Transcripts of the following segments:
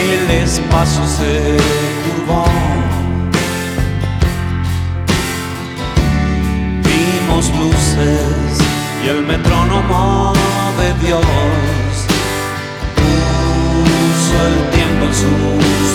El espacio se curvó. Vimos luces y el metrónomo de Dios puso el tiempo en sus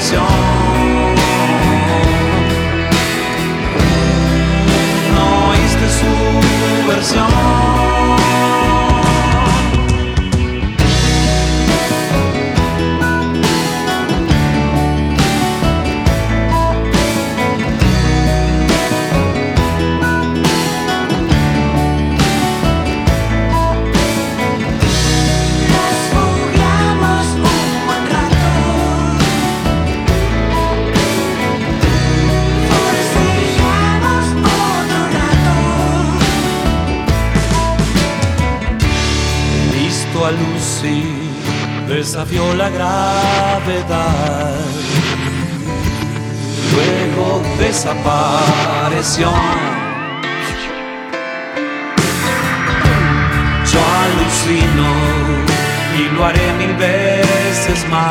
笑 a desafió la gravedad. Luego desapareció. Yo alucino y lo haré mil veces más.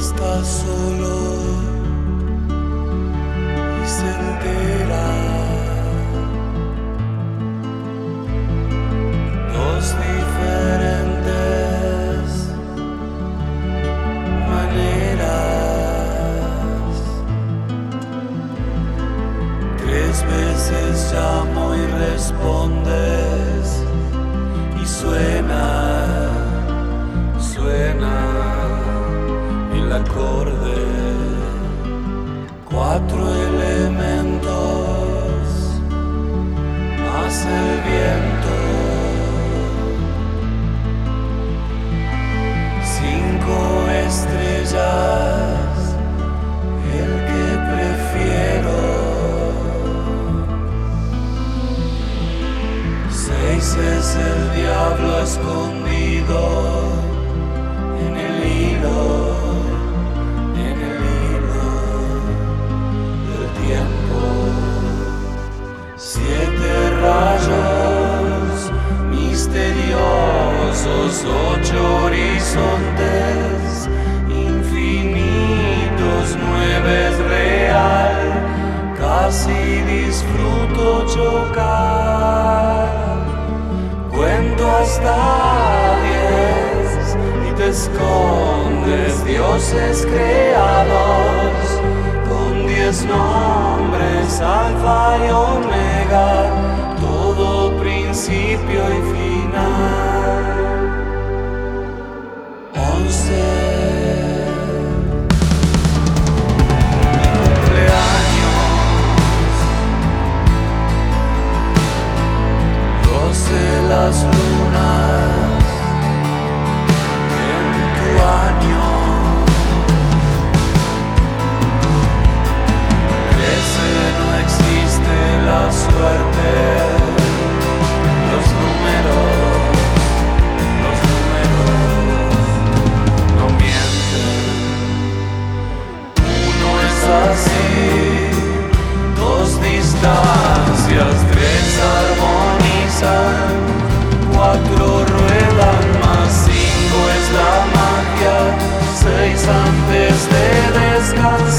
Está solo y se entera. Dos diferentes maneras. Tres veces llamo y respondes y suena, el acorde. Cuatro elementos más el viento. Cinco estrellas, el que prefiero. Seis es el diablo escondido en el hilo, rayos misteriosos, ocho horizontes infinitos, nueve es real, casi disfruto chocar. Cuento hasta diez y te escondes, dioses creados con diez nombres, alfa y omega todo principio y final. Once. distancias, tres armonizan, cuatro ruedan más, cinco es la magia, seis antes de descansar.